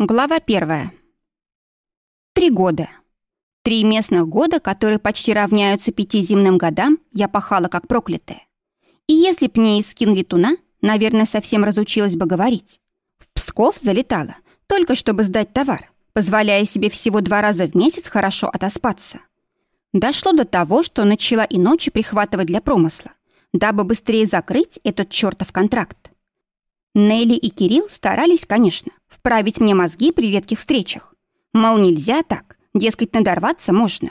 Глава первая. Три года. Три местных года, которые почти равняются пяти земным годам, я пахала как проклятая. И если б мне из скин летуна, наверное, совсем разучилась бы говорить. В Псков залетала, только чтобы сдать товар, позволяя себе всего два раза в месяц хорошо отоспаться. Дошло до того, что начала и ночи прихватывать для промысла, дабы быстрее закрыть этот чертов контракт. Нелли и Кирилл старались, конечно, вправить мне мозги при редких встречах. Мол, нельзя так, дескать, надорваться можно.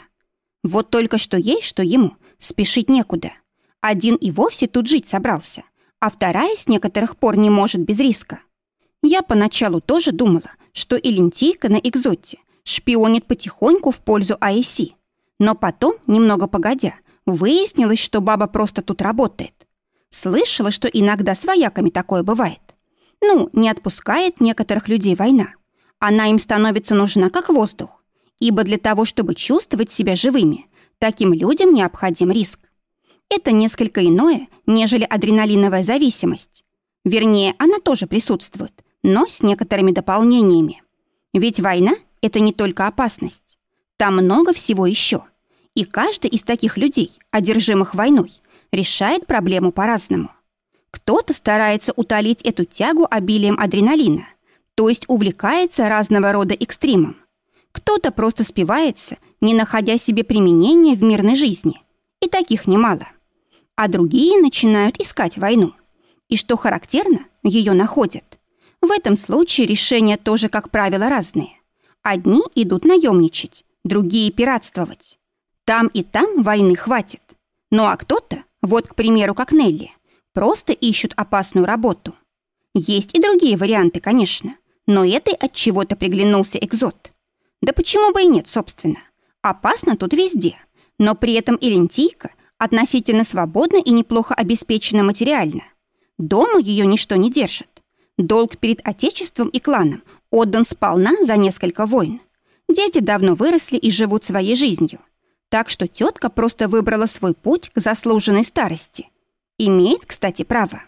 Вот только что ей, что ему, спешить некуда. Один и вовсе тут жить собрался, а вторая с некоторых пор не может без риска. Я поначалу тоже думала, что Илентийка на экзоте шпионит потихоньку в пользу АЭСи. Но потом, немного погодя, выяснилось, что баба просто тут работает. Слышала, что иногда с вояками такое бывает. Ну, не отпускает некоторых людей война. Она им становится нужна как воздух. Ибо для того, чтобы чувствовать себя живыми, таким людям необходим риск. Это несколько иное, нежели адреналиновая зависимость. Вернее, она тоже присутствует, но с некоторыми дополнениями. Ведь война — это не только опасность. Там много всего еще. И каждый из таких людей, одержимых войной, решает проблему по-разному. Кто-то старается утолить эту тягу обилием адреналина, то есть увлекается разного рода экстримом. Кто-то просто спивается, не находя себе применения в мирной жизни. И таких немало. А другие начинают искать войну. И что характерно, ее находят. В этом случае решения тоже, как правило, разные. Одни идут наемничать, другие пиратствовать. Там и там войны хватит. Ну а кто-то, вот, к примеру, как Нелли, Просто ищут опасную работу. Есть и другие варианты, конечно, но этой от чего-то приглянулся экзот. Да почему бы и нет, собственно. Опасно тут везде, но при этом и лентийка относительно свободна и неплохо обеспечена материально. Дома ее ничто не держит. Долг перед отечеством и кланом отдан сполна за несколько войн. Дети давно выросли и живут своей жизнью. Так что тетка просто выбрала свой путь к заслуженной старости. Имеет, кстати, право.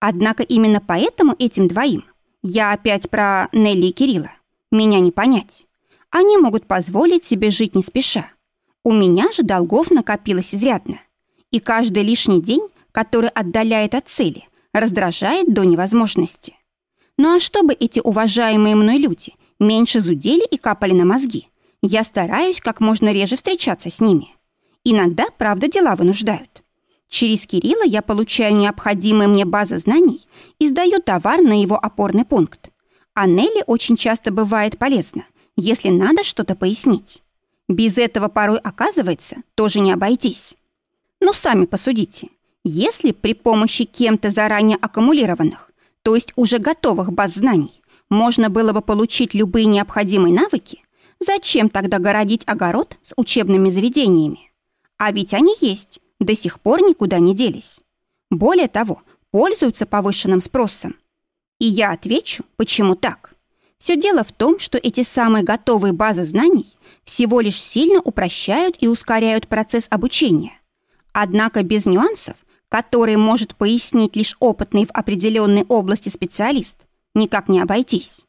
Однако именно поэтому этим двоим, я опять про Нелли и Кирилла, меня не понять. Они могут позволить себе жить не спеша. У меня же долгов накопилось изрядно. И каждый лишний день, который отдаляет от цели, раздражает до невозможности. Ну а чтобы эти уважаемые мной люди меньше зудели и капали на мозги, я стараюсь как можно реже встречаться с ними. Иногда, правда, дела вынуждают. Через Кирилла я получаю необходимые мне базы знаний и сдаю товар на его опорный пункт. А Нелли очень часто бывает полезно, если надо что-то пояснить. Без этого порой оказывается тоже не обойтись. Но сами посудите. Если при помощи кем-то заранее аккумулированных, то есть уже готовых баз знаний, можно было бы получить любые необходимые навыки, зачем тогда городить огород с учебными заведениями? А ведь они есть, до сих пор никуда не делись. Более того, пользуются повышенным спросом. И я отвечу, почему так. Все дело в том, что эти самые готовые базы знаний всего лишь сильно упрощают и ускоряют процесс обучения. Однако без нюансов, которые может пояснить лишь опытный в определенной области специалист, никак не обойтись.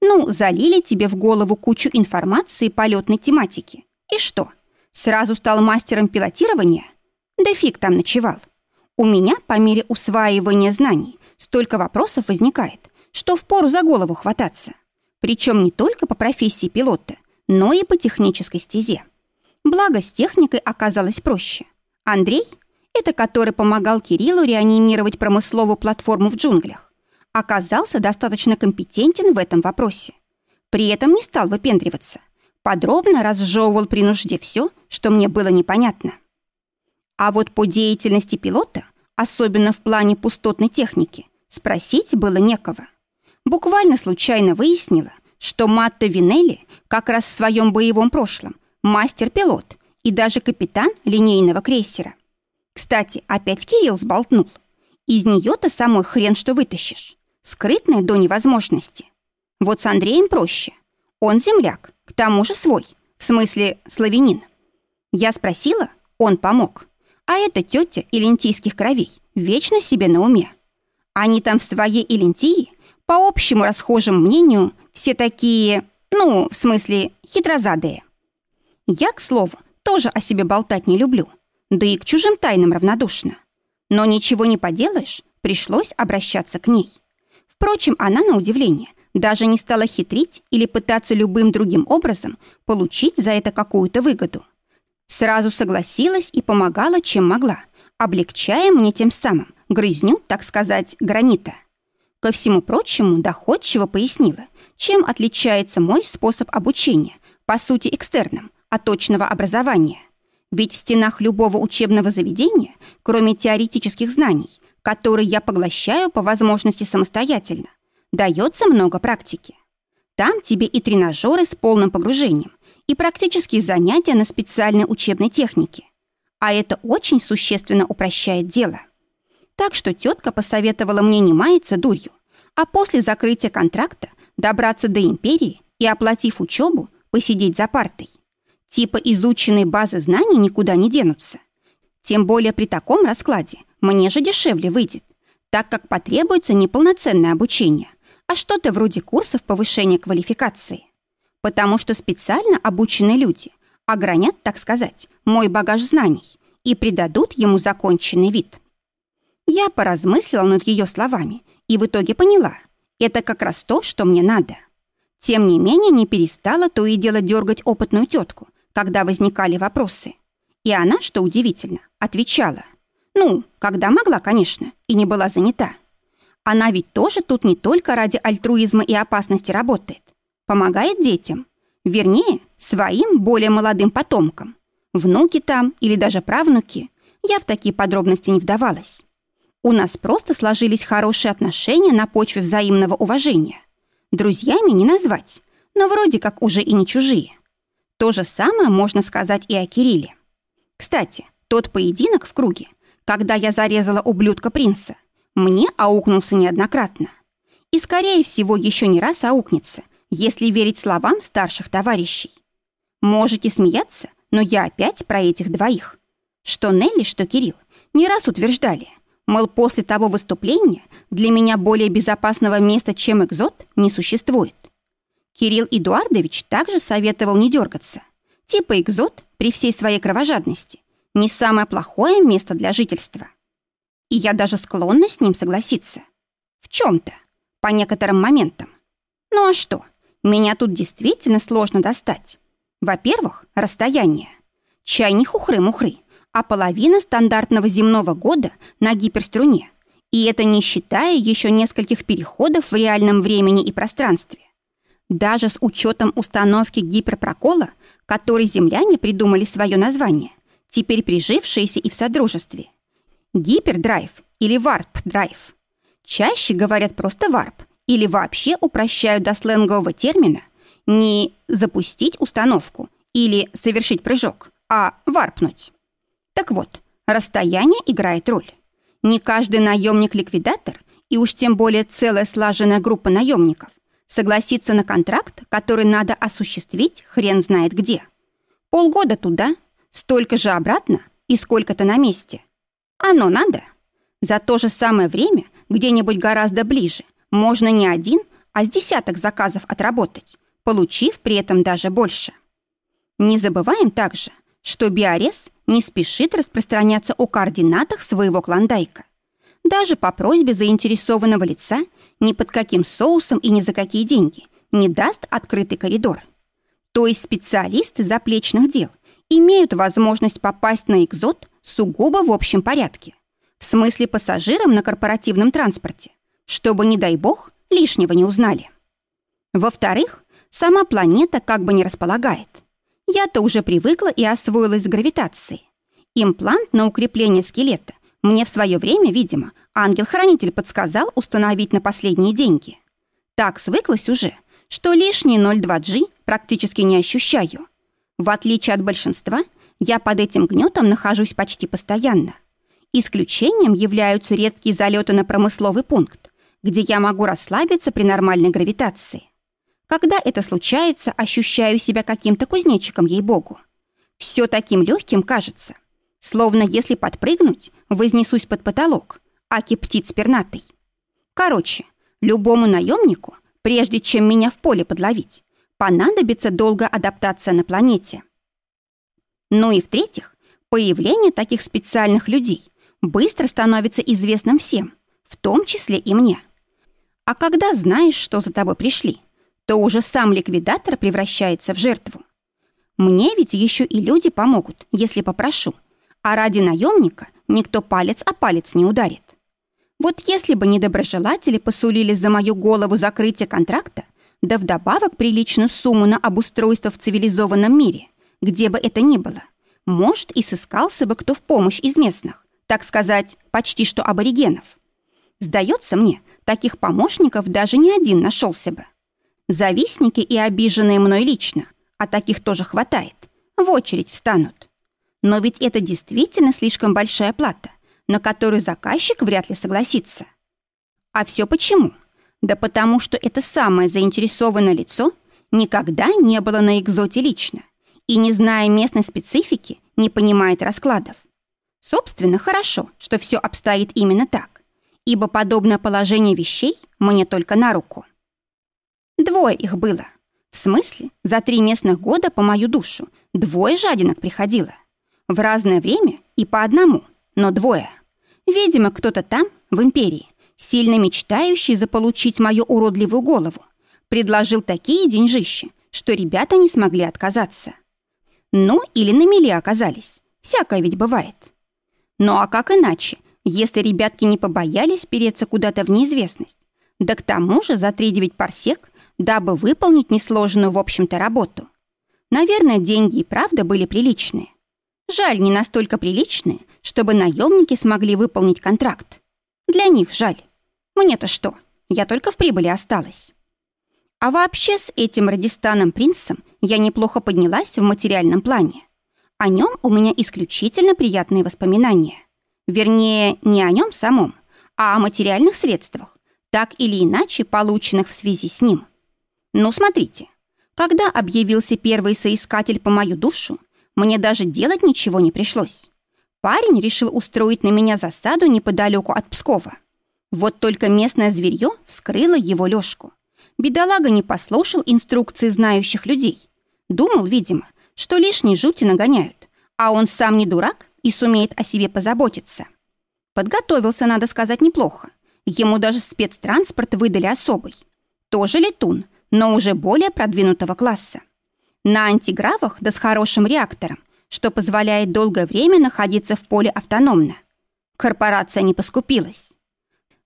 Ну, залили тебе в голову кучу информации полетной тематики. И что, сразу стал мастером пилотирования – да фиг там ночевал. У меня по мере усваивания знаний столько вопросов возникает, что впору за голову хвататься. Причем не только по профессии пилота, но и по технической стезе. Благо, с техникой оказалось проще. Андрей, это который помогал Кириллу реанимировать промысловую платформу в джунглях, оказался достаточно компетентен в этом вопросе. При этом не стал выпендриваться. Подробно разжевывал при нужде все, что мне было непонятно. А вот по деятельности пилота, особенно в плане пустотной техники, спросить было некого. Буквально случайно выяснила, что Матта Винелли как раз в своем боевом прошлом мастер-пилот и даже капитан линейного крейсера. Кстати, опять Кирилл сболтнул. Из нее-то самой хрен что вытащишь. Скрытная до невозможности. Вот с Андреем проще. Он земляк, к тому же свой, в смысле славянин. Я спросила, он помог. А эта тетя илентийских кровей вечно себе на уме. Они там в своей Илентии, по общему расхожему мнению, все такие, ну, в смысле, хитрозадые. Я, к слову, тоже о себе болтать не люблю, да и к чужим тайнам равнодушна. Но ничего не поделаешь, пришлось обращаться к ней. Впрочем, она, на удивление, даже не стала хитрить или пытаться любым другим образом получить за это какую-то выгоду. Сразу согласилась и помогала, чем могла, облегчая мне тем самым грызню, так сказать, гранита. Ко всему прочему, доходчиво пояснила, чем отличается мой способ обучения, по сути экстерном, от точного образования. Ведь в стенах любого учебного заведения, кроме теоретических знаний, которые я поглощаю по возможности самостоятельно, дается много практики. Там тебе и тренажеры с полным погружением, и практические занятия на специальной учебной технике. А это очень существенно упрощает дело. Так что тетка посоветовала мне не маяться дурью, а после закрытия контракта добраться до империи и, оплатив учебу, посидеть за партой. Типа изученные базы знаний никуда не денутся. Тем более при таком раскладе мне же дешевле выйдет, так как потребуется не полноценное обучение, а что-то вроде курсов повышения квалификации. Потому что специально обученные люди огранят, так сказать, мой багаж знаний и придадут ему законченный вид. Я поразмыслила над ее словами и в итоге поняла, это как раз то, что мне надо. Тем не менее, не перестала то и дело дергать опытную тетку, когда возникали вопросы. И она, что удивительно, отвечала. Ну, когда могла, конечно, и не была занята. Она ведь тоже тут не только ради альтруизма и опасности работает. Помогает детям. Вернее, своим более молодым потомкам. Внуки там или даже правнуки. Я в такие подробности не вдавалась. У нас просто сложились хорошие отношения на почве взаимного уважения. Друзьями не назвать, но вроде как уже и не чужие. То же самое можно сказать и о Кирилле. Кстати, тот поединок в круге, когда я зарезала ублюдка принца, мне аукнулся неоднократно. И, скорее всего, еще не раз аукнется, если верить словам старших товарищей. Можете смеяться, но я опять про этих двоих. Что Нелли, что Кирилл не раз утверждали, мол, после того выступления для меня более безопасного места, чем экзот, не существует. Кирилл Эдуардович также советовал не дергаться. Типа экзот, при всей своей кровожадности, не самое плохое место для жительства. И я даже склонна с ним согласиться. В чем-то, по некоторым моментам. Ну а что, меня тут действительно сложно достать. Во-первых, расстояние. Чай не хухры-мухры, а половина стандартного земного года на гиперструне. И это не считая еще нескольких переходов в реальном времени и пространстве. Даже с учетом установки гиперпрокола, которой земляне придумали свое название, теперь прижившиеся и в содружестве. Гипердрайв или варп-драйв. Чаще говорят просто варп или вообще упрощают до сленгового термина не запустить установку или совершить прыжок, а варпнуть. Так вот, расстояние играет роль. Не каждый наемник-ликвидатор и уж тем более целая слаженная группа наемников согласится на контракт, который надо осуществить хрен знает где. Полгода туда, столько же обратно и сколько-то на месте. Оно надо. За то же самое время, где-нибудь гораздо ближе, можно не один, а с десяток заказов отработать, получив при этом даже больше. Не забываем также, что Биорез не спешит распространяться о координатах своего клондайка. Даже по просьбе заинтересованного лица ни под каким соусом и ни за какие деньги не даст открытый коридор. То есть специалисты заплечных дел имеют возможность попасть на экзот сугубо в общем порядке, в смысле пассажирам на корпоративном транспорте, чтобы, не дай бог, лишнего не узнали. Во-вторых, сама планета как бы не располагает. Я-то уже привыкла и освоилась с гравитацией. Имплант на укрепление скелета мне в свое время, видимо, ангел-хранитель подсказал установить на последние деньги. Так свыклась уже, что лишние 0,2G практически не ощущаю. В отличие от большинства, я под этим гнетом нахожусь почти постоянно. Исключением являются редкие залеты на промысловый пункт, где я могу расслабиться при нормальной гравитации. Когда это случается, ощущаю себя каким-то кузнечиком, ей-богу. Все таким легким кажется, словно если подпрыгнуть, вознесусь под потолок, аки птиц пернатой. Короче, любому наемнику прежде чем меня в поле подловить, понадобится долгая адаптация на планете. Ну и в-третьих, появление таких специальных людей быстро становится известным всем, в том числе и мне. А когда знаешь, что за тобой пришли, то уже сам ликвидатор превращается в жертву. Мне ведь еще и люди помогут, если попрошу. А ради наемника никто палец о палец не ударит. Вот если бы недоброжелатели посулили за мою голову закрытие контракта, да вдобавок приличную сумму на обустройство в цивилизованном мире, где бы это ни было, может, и сыскался бы кто в помощь из местных, так сказать, почти что аборигенов. Сдается мне, таких помощников даже не один нашелся бы. Завистники и обиженные мной лично, а таких тоже хватает, в очередь встанут. Но ведь это действительно слишком большая плата, на которую заказчик вряд ли согласится. А все почему? Да потому что это самое заинтересованное лицо никогда не было на экзоте лично и, не зная местной специфики, не понимает раскладов. Собственно, хорошо, что все обстоит именно так, ибо подобное положение вещей мне только на руку. Двое их было. В смысле, за три местных года по мою душу двое жадинок приходило. В разное время и по одному, но двое. Видимо, кто-то там, в империи, сильно мечтающий заполучить мою уродливую голову, предложил такие деньжищи, что ребята не смогли отказаться. Ну, или на мели оказались. Всякое ведь бывает. Ну а как иначе, если ребятки не побоялись переться куда-то в неизвестность? Да к тому же за 3-9 парсек, дабы выполнить несложную, в общем-то, работу. Наверное, деньги и правда были приличные. Жаль, не настолько приличные, чтобы наемники смогли выполнить контракт. Для них жаль. Мне-то что? Я только в прибыли осталась. А вообще с этим Радистаном принцем я неплохо поднялась в материальном плане. О нем у меня исключительно приятные воспоминания. Вернее, не о нем самом, а о материальных средствах, так или иначе полученных в связи с ним. Ну, смотрите, когда объявился первый соискатель по мою душу, мне даже делать ничего не пришлось. Парень решил устроить на меня засаду неподалеку от Пскова. Вот только местное зверье вскрыло его лёжку. Бедолага не послушал инструкции знающих людей. Думал, видимо, что лишние жути нагоняют, а он сам не дурак и сумеет о себе позаботиться. Подготовился, надо сказать, неплохо. Ему даже спецтранспорт выдали особый. Тоже летун, но уже более продвинутого класса. На антигравах да с хорошим реактором, что позволяет долгое время находиться в поле автономно. Корпорация не поскупилась.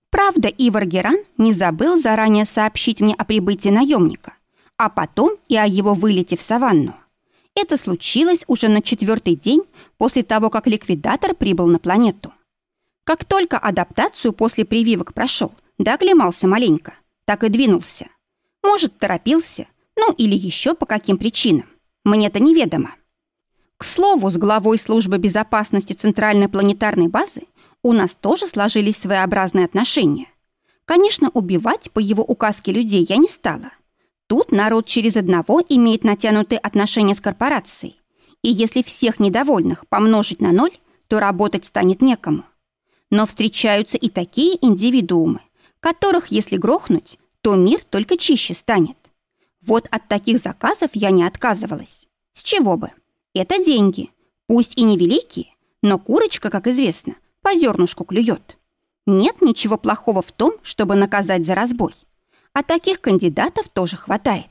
Правда, Ивар Геран не забыл заранее сообщить мне о прибытии наемника, а потом и о его вылете в саванну. Это случилось уже на четвертый день после того, как ликвидатор прибыл на планету. Как только адаптацию после прививок прошел, да оклемался маленько, так и двинулся. Может, торопился, ну или еще по каким причинам. Мне-то неведомо. К слову, с главой службы безопасности Центральной планетарной базы у нас тоже сложились своеобразные отношения. Конечно, убивать по его указке людей я не стала. Тут народ через одного имеет натянутые отношения с корпорацией. И если всех недовольных помножить на ноль, то работать станет некому. Но встречаются и такие индивидуумы, которых, если грохнуть, то мир только чище станет. Вот от таких заказов я не отказывалась. С чего бы? Это деньги. Пусть и невеликие, но курочка, как известно, по зернышку клюет. Нет ничего плохого в том, чтобы наказать за разбой. А таких кандидатов тоже хватает.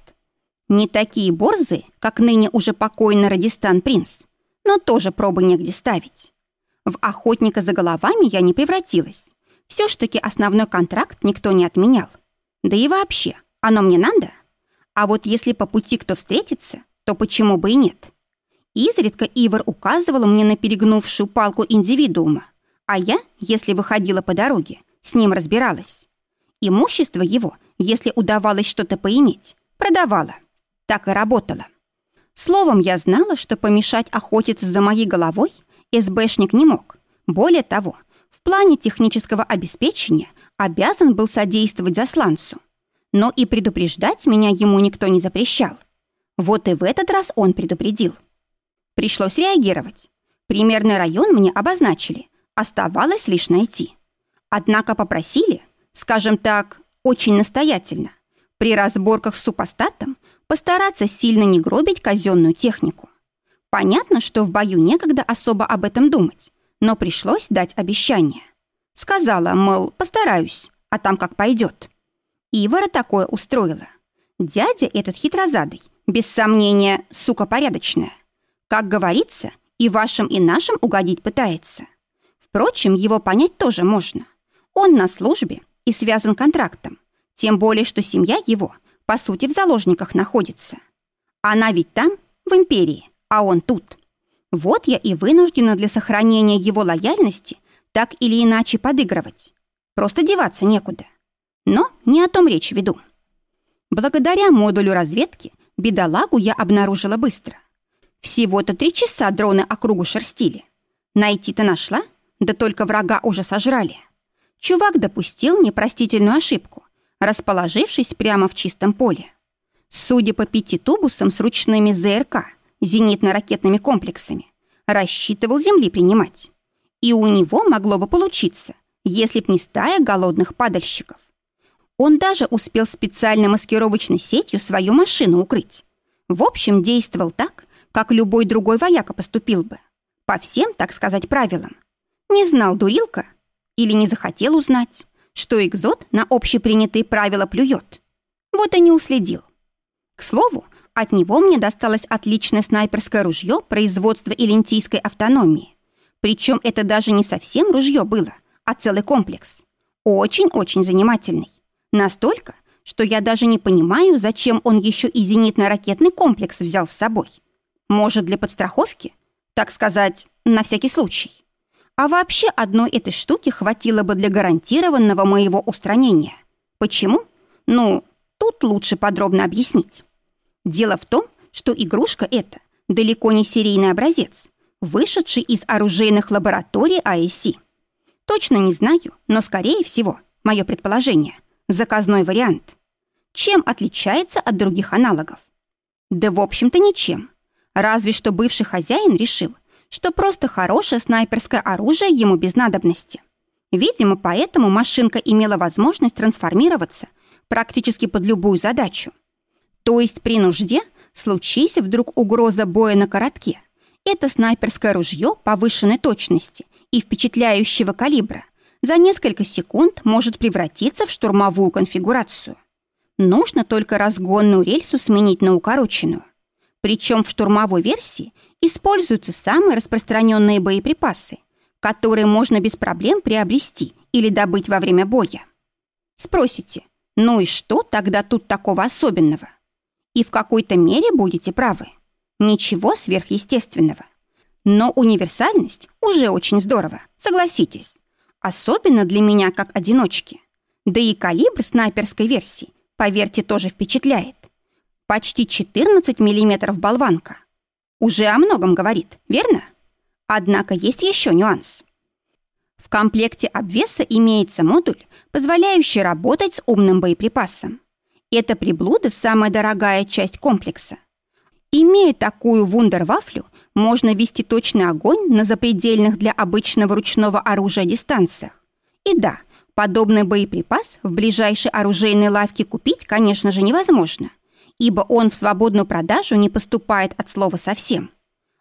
Не такие борзые, как ныне уже покойный Радистан Принц, но тоже пробы негде ставить. В охотника за головами я не превратилась. Все ж таки основной контракт никто не отменял. Да и вообще, оно мне надо? А вот если по пути кто встретится, то почему бы и нет? Изредка Ивар указывал мне на перегнувшую палку индивидуума, а я, если выходила по дороге, с ним разбиралась. Имущество его, если удавалось что-то поиметь, продавала. Так и работала. Словом, я знала, что помешать охотиться за моей головой СБшник не мог. Более того, в плане технического обеспечения обязан был содействовать засланцу но и предупреждать меня ему никто не запрещал. Вот и в этот раз он предупредил. Пришлось реагировать. Примерный район мне обозначили, оставалось лишь найти. Однако попросили, скажем так, очень настоятельно, при разборках с супостатом постараться сильно не гробить казенную технику. Понятно, что в бою некогда особо об этом думать, но пришлось дать обещание. Сказала, мол, постараюсь, а там как пойдет. Ивара такое устроила. Дядя этот хитрозадый, без сомнения, сука порядочная. Как говорится, и вашим, и нашим угодить пытается. Впрочем, его понять тоже можно. Он на службе и связан контрактом, тем более, что семья его, по сути, в заложниках находится. Она ведь там, в империи, а он тут. Вот я и вынуждена для сохранения его лояльности так или иначе подыгрывать. Просто деваться некуда. Но не о том речь веду. Благодаря модулю разведки бедолагу я обнаружила быстро. Всего-то три часа дроны округу шерстили. Найти-то нашла, да только врага уже сожрали. Чувак допустил непростительную ошибку, расположившись прямо в чистом поле. Судя по пяти тубусам с ручными ЗРК, зенитно-ракетными комплексами, рассчитывал земли принимать. И у него могло бы получиться, если б не стая голодных падальщиков. Он даже успел специальной маскировочной сетью свою машину укрыть. В общем, действовал так, как любой другой вояка поступил бы. По всем, так сказать, правилам. Не знал дурилка или не захотел узнать, что экзот на общепринятые правила плюет. Вот и не уследил. К слову, от него мне досталось отличное снайперское ружье производства Илентийской автономии. Причем это даже не совсем ружье было, а целый комплекс. Очень-очень занимательный. Настолько, что я даже не понимаю, зачем он еще и зенитно-ракетный комплекс взял с собой. Может, для подстраховки? Так сказать, на всякий случай. А вообще одной этой штуки хватило бы для гарантированного моего устранения. Почему? Ну, тут лучше подробно объяснить. Дело в том, что игрушка эта далеко не серийный образец, вышедший из оружейных лабораторий АЭСИ. Точно не знаю, но, скорее всего, мое предположение – заказной вариант. Чем отличается от других аналогов? Да, в общем-то, ничем. Разве что бывший хозяин решил, что просто хорошее снайперское оружие ему без надобности. Видимо, поэтому машинка имела возможность трансформироваться практически под любую задачу. То есть при нужде, случись вдруг угроза боя на коротке, это снайперское ружье повышенной точности и впечатляющего калибра за несколько секунд может превратиться в штурмовую конфигурацию. Нужно только разгонную рельсу сменить на укороченную. Причем в штурмовой версии используются самые распространенные боеприпасы, которые можно без проблем приобрести или добыть во время боя. Спросите, ну и что тогда тут такого особенного? И в какой-то мере будете правы. Ничего сверхъестественного. Но универсальность уже очень здорово, согласитесь. Особенно для меня как одиночки. Да и калибр снайперской версии, поверьте, тоже впечатляет. Почти 14 миллиметров болванка. Уже о многом говорит, верно? Однако есть еще нюанс. В комплекте обвеса имеется модуль, позволяющий работать с умным боеприпасом. Эта приблуда – самая дорогая часть комплекса. Имея такую вундервафлю, можно вести точный огонь на запредельных для обычного ручного оружия дистанциях. И да, подобный боеприпас в ближайшей оружейной лавке купить, конечно же, невозможно ибо он в свободную продажу не поступает от слова совсем.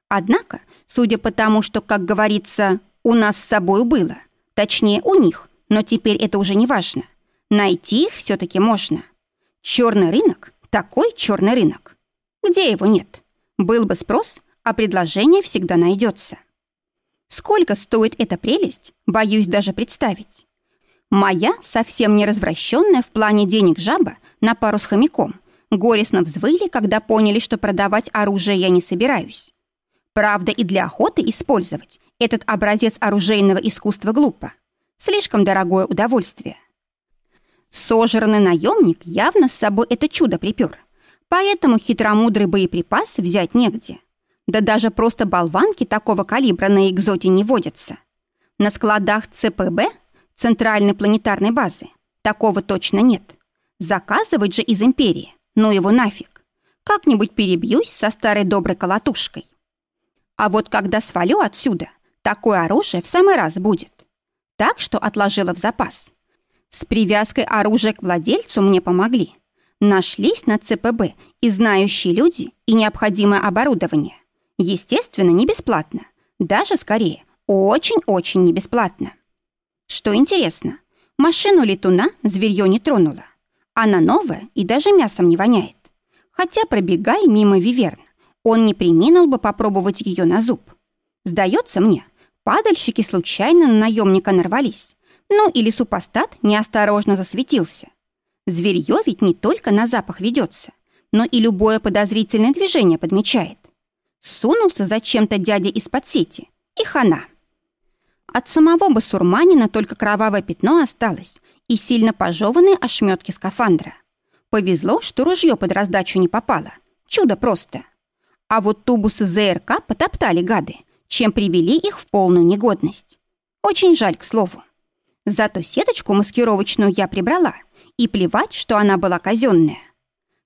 Однако, судя по тому, что, как говорится, у нас с собой было, точнее, у них, но теперь это уже не важно, найти их все-таки можно. Черный рынок – такой черный рынок. Где его нет? Был бы спрос, а предложение всегда найдется. Сколько стоит эта прелесть, боюсь даже представить. Моя, совсем не развращенная в плане денег жаба на пару с хомяком – горестно взвыли, когда поняли, что продавать оружие я не собираюсь. Правда, и для охоты использовать этот образец оружейного искусства глупо. Слишком дорогое удовольствие. Сожранный наемник явно с собой это чудо припер, поэтому хитромудрый боеприпас взять негде. Да даже просто болванки такого калибра на экзоте не водятся. На складах ЦПБ, Центральной планетарной базы, такого точно нет. Заказывать же из империи ну его нафиг. Как-нибудь перебьюсь со старой доброй колотушкой. А вот когда свалю отсюда, такое оружие в самый раз будет. Так что отложила в запас. С привязкой оружия к владельцу мне помогли. Нашлись на ЦПБ и знающие люди, и необходимое оборудование. Естественно, не бесплатно. Даже скорее, очень-очень не бесплатно. Что интересно, машину летуна зверье не тронуло. Она новая и даже мясом не воняет. Хотя, пробегая мимо Виверн, он не приминул бы попробовать ее на зуб. Сдается мне, падальщики случайно на наемника нарвались. Ну или супостат неосторожно засветился. Зверье ведь не только на запах ведется, но и любое подозрительное движение подмечает. Сунулся зачем-то дядя из-под сети, и хана. От самого басурманина только кровавое пятно осталось и сильно пожеванные ошметки скафандра. Повезло, что ружье под раздачу не попало. Чудо просто. А вот тубусы ЗРК потоптали гады, чем привели их в полную негодность. Очень жаль, к слову. Зато сеточку маскировочную я прибрала, и плевать, что она была казенная.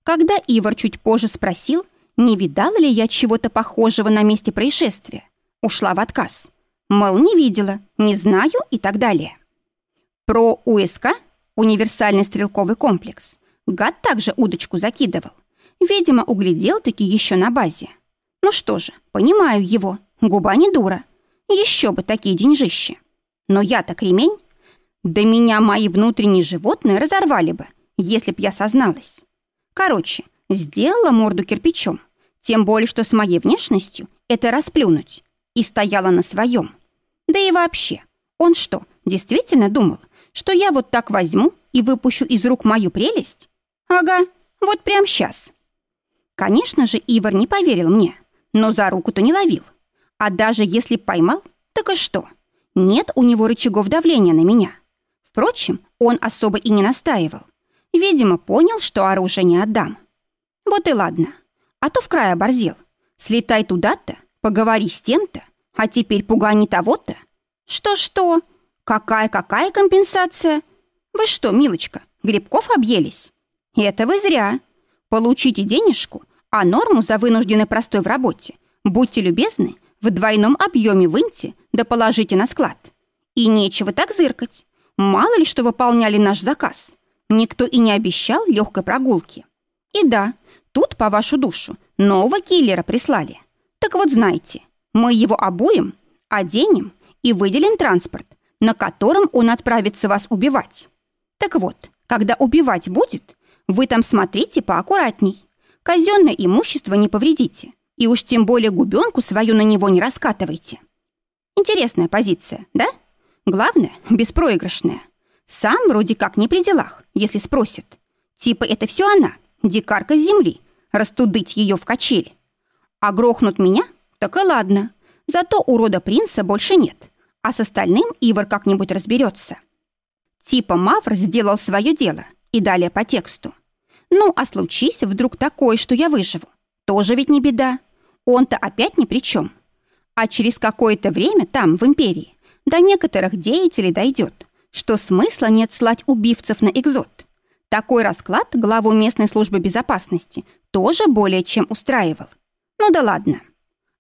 Когда Ивар чуть позже спросил, не видала ли я чего-то похожего на месте происшествия, ушла в отказ. Мол, не видела, не знаю и так далее. Про УСК, универсальный стрелковый комплекс, гад также удочку закидывал. Видимо, углядел таки еще на базе. Ну что же, понимаю его, губа не дура. Еще бы такие деньжищи. Но я-то кремень. Да меня мои внутренние животные разорвали бы, если б я созналась. Короче, сделала морду кирпичом, тем более, что с моей внешностью это расплюнуть. И стояла на своем. Да и вообще, он что, действительно думал, что я вот так возьму и выпущу из рук мою прелесть? Ага, вот прямо сейчас. Конечно же, Ивар не поверил мне, но за руку-то не ловил. А даже если поймал, так и что? Нет у него рычагов давления на меня. Впрочем, он особо и не настаивал. Видимо, понял, что оружие не отдам. Вот и ладно. А то в край оборзел. Слетай туда-то, поговори с тем-то, а теперь пугай не того-то. Что-что? Какая-какая компенсация? Вы что, милочка, грибков объелись? Это вы зря. Получите денежку, а норму за вынужденный простой в работе. Будьте любезны, в двойном объеме выньте, да положите на склад. И нечего так зыркать. Мало ли что выполняли наш заказ. Никто и не обещал легкой прогулки. И да, тут, по вашу душу, нового киллера прислали. Так вот знаете, мы его обуем, оденем и выделим транспорт, на котором он отправится вас убивать. Так вот, когда убивать будет, вы там смотрите поаккуратней. Казенное имущество не повредите, и уж тем более губенку свою на него не раскатывайте. Интересная позиция, да? Главное, беспроигрышная. Сам вроде как не при делах, если спросят. Типа это все она, дикарка с земли, растудыть ее в качель. А грохнут меня? Так и ладно. Зато урода принца больше нет. А с остальным Ивар как-нибудь разберется. Типа Мавр сделал свое дело. И далее по тексту. Ну, а случись вдруг такое, что я выживу. Тоже ведь не беда. Он-то опять ни при чем. А через какое-то время там, в империи, до некоторых деятелей дойдет, что смысла нет слать убивцев на экзот. Такой расклад главу местной службы безопасности тоже более чем устраивал. Ну да ладно.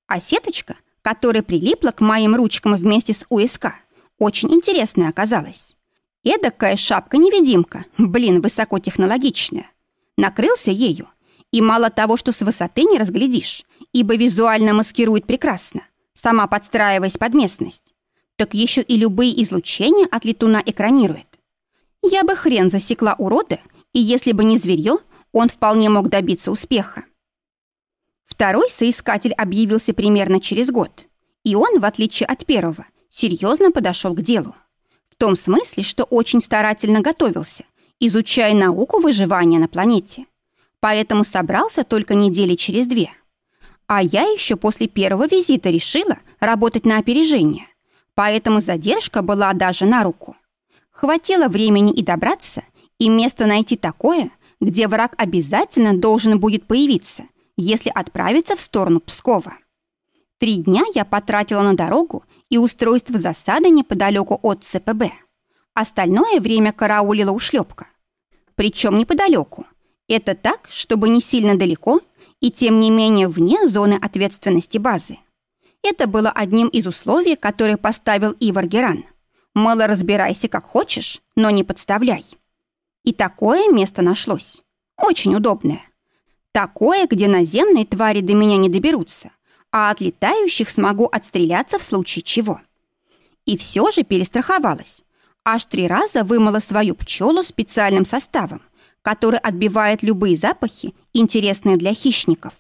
А сеточка, которая прилипла к моим ручкам вместе с УСК, очень интересная оказалась. Эдакая шапка-невидимка, блин, высокотехнологичная. Накрылся ею, и мало того, что с высоты не разглядишь, ибо визуально маскирует прекрасно, сама подстраиваясь под местность, так еще и любые излучения от летуна экранирует. Я бы хрен засекла урода, и если бы не зверье, он вполне мог добиться успеха. Второй соискатель объявился примерно через год, и он, в отличие от первого, серьезно подошел к делу. В том смысле, что очень старательно готовился, изучая науку выживания на планете. Поэтому собрался только недели через две. А я еще после первого визита решила работать на опережение поэтому задержка была даже на руку. Хватило времени и добраться, и место найти такое, где враг обязательно должен будет появиться, если отправиться в сторону Пскова. Три дня я потратила на дорогу и устройство засады неподалеку от ЦПБ. Остальное время караулила ушлепка. Причем неподалеку. Это так, чтобы не сильно далеко и тем не менее вне зоны ответственности базы. Это было одним из условий, которые поставил Ивар Геран. Мало разбирайся как хочешь, но не подставляй. И такое место нашлось. Очень удобное. Такое, где наземные твари до меня не доберутся, а от летающих смогу отстреляться в случае чего. И все же перестраховалась. Аж три раза вымыла свою пчелу специальным составом, который отбивает любые запахи, интересные для хищников.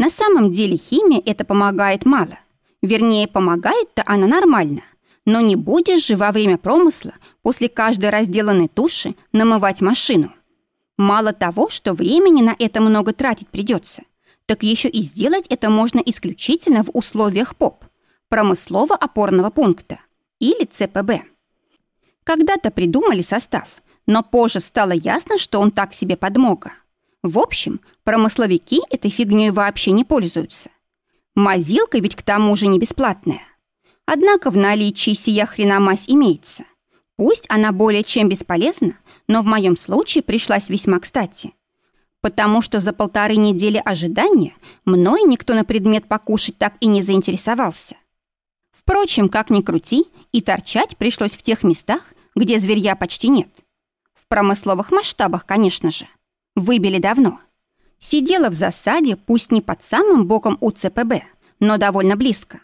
На самом деле химия это помогает мало. Вернее, помогает-то она нормально. Но не будешь же во время промысла после каждой разделанной туши намывать машину. Мало того, что времени на это много тратить придется, так еще и сделать это можно исключительно в условиях ПОП, промыслово-опорного пункта, или ЦПБ. Когда-то придумали состав, но позже стало ясно, что он так себе подмога. В общем, промысловики этой фигней вообще не пользуются. Мазилка ведь к тому же не бесплатная. Однако в наличии сия хреномазь имеется. Пусть она более чем бесполезна, но в моем случае пришлась весьма кстати. Потому что за полторы недели ожидания мной никто на предмет покушать так и не заинтересовался. Впрочем, как ни крути, и торчать пришлось в тех местах, где зверья почти нет. В промысловых масштабах, конечно же. Выбили давно. Сидела в засаде, пусть не под самым боком УЦПБ, но довольно близко.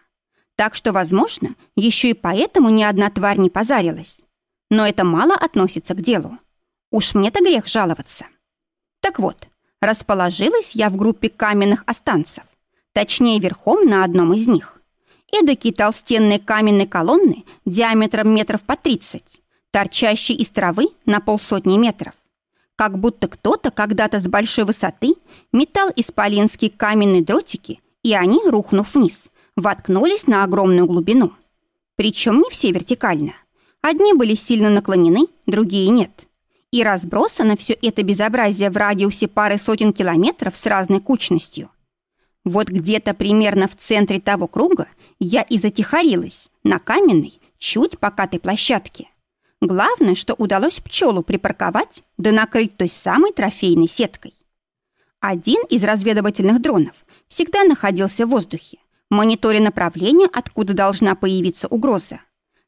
Так что, возможно, еще и поэтому ни одна тварь не позарилась. Но это мало относится к делу. Уж мне-то грех жаловаться. Так вот, расположилась я в группе каменных останцев, точнее, верхом на одном из них. Эдакие толстенные каменные колонны диаметром метров по 30, торчащие из травы на полсотни метров как будто кто-то когда-то с большой высоты метал исполинские каменные дротики, и они, рухнув вниз, воткнулись на огромную глубину. Причем не все вертикально. Одни были сильно наклонены, другие нет. И разбросано все это безобразие в радиусе пары сотен километров с разной кучностью. Вот где-то примерно в центре того круга я и затихарилась на каменной, чуть покатой площадке. Главное, что удалось пчелу припарковать да накрыть той самой трофейной сеткой. Один из разведывательных дронов всегда находился в воздухе, мониторя направление, откуда должна появиться угроза.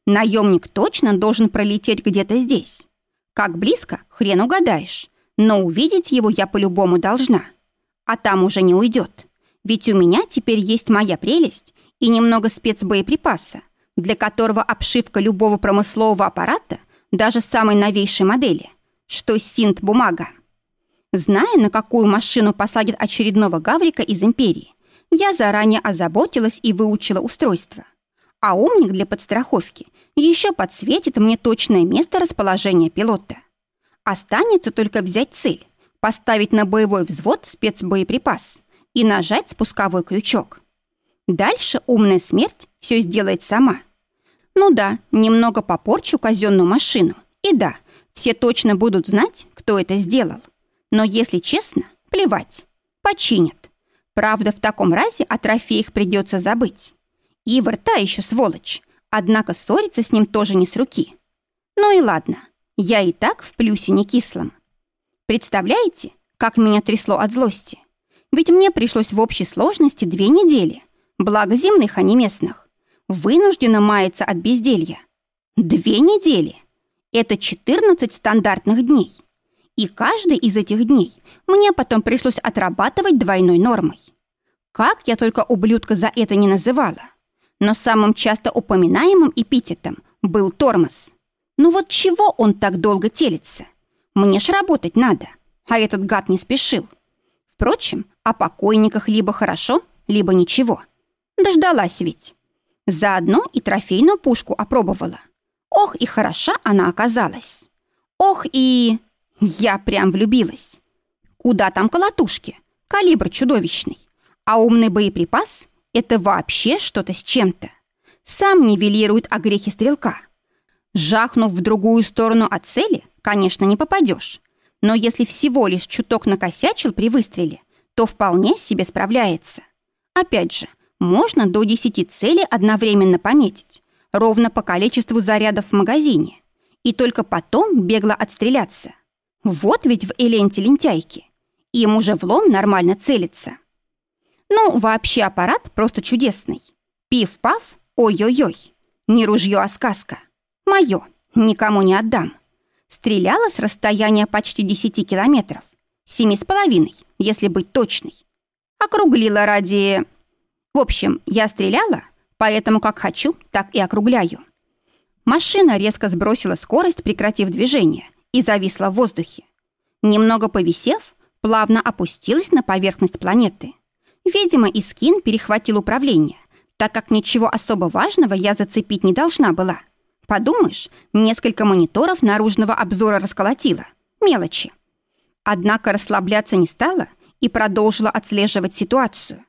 Наемник точно должен пролететь где-то здесь. Как близко, хрен угадаешь, но увидеть его я по-любому должна. А там уже не уйдет. Ведь у меня теперь есть моя прелесть и немного спецбоеприпаса, для которого обшивка любого промыслового аппарата, даже самой новейшей модели, что синт-бумага. Зная, на какую машину посадят очередного гаврика из империи, я заранее озаботилась и выучила устройство. А умник для подстраховки еще подсветит мне точное место расположения пилота. Останется только взять цель, поставить на боевой взвод спецбоеприпас и нажать спусковой крючок. Дальше умная смерть все сделает сама. Ну да, немного попорчу казенную машину. И да, все точно будут знать, кто это сделал. Но если честно, плевать. Починят. Правда, в таком разе о трофеях придется забыть. Ивар та еще сволочь, однако ссориться с ним тоже не с руки. Ну и ладно, я и так в плюсе не кислом. Представляете, как меня трясло от злости? Ведь мне пришлось в общей сложности две недели, благо земных, а не местных, вынуждена маяться от безделья. Две недели. Это 14 стандартных дней. И каждый из этих дней мне потом пришлось отрабатывать двойной нормой. Как я только ублюдка за это не называла. Но самым часто упоминаемым эпитетом был тормоз. Ну вот чего он так долго телится? Мне ж работать надо, а этот гад не спешил. Впрочем, о покойниках либо хорошо, либо ничего. Дождалась ведь. Заодно и трофейную пушку опробовала. Ох, и хороша она оказалась. Ох, и... Я прям влюбилась. Куда там колотушки? Калибр чудовищный. А умный боеприпас — это вообще что-то с чем-то. Сам нивелирует огрехи стрелка. Жахнув в другую сторону от цели, конечно, не попадешь. Но если всего лишь чуток накосячил при выстреле, то вполне себе справляется. Опять же, можно до 10 целей одновременно пометить, ровно по количеству зарядов в магазине, и только потом бегло отстреляться. Вот ведь в Эленте лентяйки. Им уже влом нормально целится. Ну, вообще аппарат просто чудесный. Пиф-паф, ой-ой-ой. Не ружье, а сказка. Мое, никому не отдам. Стреляла с расстояния почти 10 километров. Семи с половиной, если быть точной. Округлила ради... В общем, я стреляла, поэтому как хочу, так и округляю. Машина резко сбросила скорость, прекратив движение, и зависла в воздухе. Немного повисев, плавно опустилась на поверхность планеты. Видимо, Искин перехватил управление, так как ничего особо важного я зацепить не должна была. Подумаешь, несколько мониторов наружного обзора расколотила. Мелочи. Однако расслабляться не стала и продолжила отслеживать ситуацию.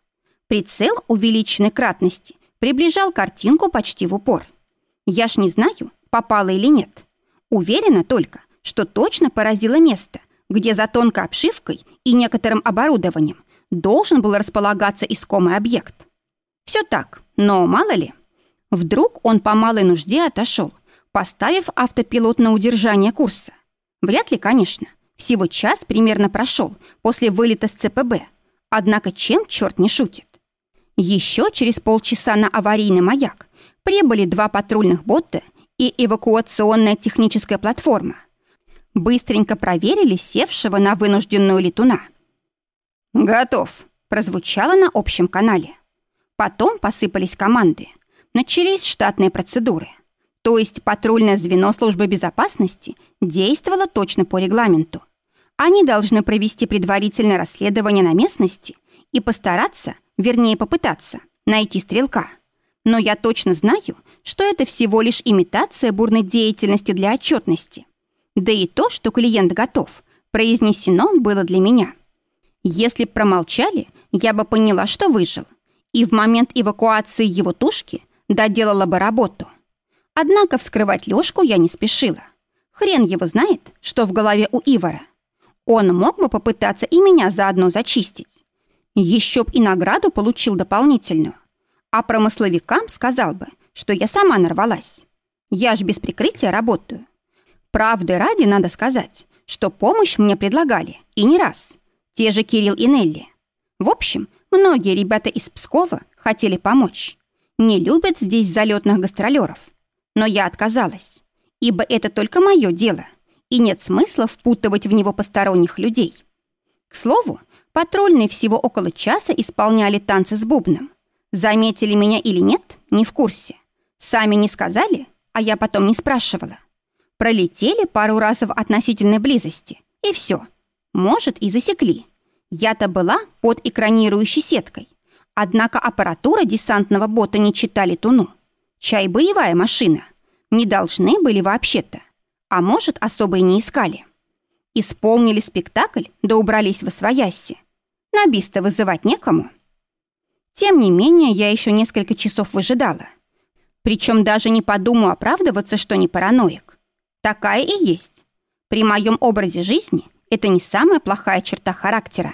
Прицел увеличенной кратности приближал картинку почти в упор. Я ж не знаю, попала или нет. Уверена только, что точно поразило место, где за тонкой обшивкой и некоторым оборудованием должен был располагаться искомый объект. Все так, но мало ли. Вдруг он по малой нужде отошел, поставив автопилот на удержание курса. Вряд ли, конечно. Всего час примерно прошел после вылета с ЦПБ. Однако чем черт не шутит? Еще через полчаса на аварийный маяк прибыли два патрульных бота и эвакуационная техническая платформа. Быстренько проверили севшего на вынужденную летуна. «Готов», — прозвучало на общем канале. Потом посыпались команды. Начались штатные процедуры. То есть патрульное звено службы безопасности действовало точно по регламенту. Они должны провести предварительное расследование на местности и постараться, вернее попытаться, найти стрелка. Но я точно знаю, что это всего лишь имитация бурной деятельности для отчетности. Да и то, что клиент готов, произнесено было для меня. Если промолчали, я бы поняла, что выжил. И в момент эвакуации его тушки доделала бы работу. Однако вскрывать Лёшку я не спешила. Хрен его знает, что в голове у Ивара. Он мог бы попытаться и меня заодно зачистить. Еще б и награду получил дополнительную. А промысловикам сказал бы, что я сама нарвалась. Я ж без прикрытия работаю. Правды ради надо сказать, что помощь мне предлагали, и не раз. Те же Кирилл и Нелли. В общем, многие ребята из Пскова хотели помочь. Не любят здесь залетных гастролеров. Но я отказалась, ибо это только мое дело — и нет смысла впутывать в него посторонних людей. К слову, патрульные всего около часа исполняли танцы с бубном. Заметили меня или нет, не в курсе. Сами не сказали, а я потом не спрашивала. Пролетели пару раз в относительной близости, и все. Может, и засекли. Я-то была под экранирующей сеткой. Однако аппаратура десантного бота не читали туну. Чай боевая машина. Не должны были вообще-то а может, особо и не искали. Исполнили спектакль, да убрались в освояси. На биста вызывать некому. Тем не менее, я еще несколько часов выжидала. Причем даже не подумаю оправдываться, что не параноик. Такая и есть. При моем образе жизни это не самая плохая черта характера.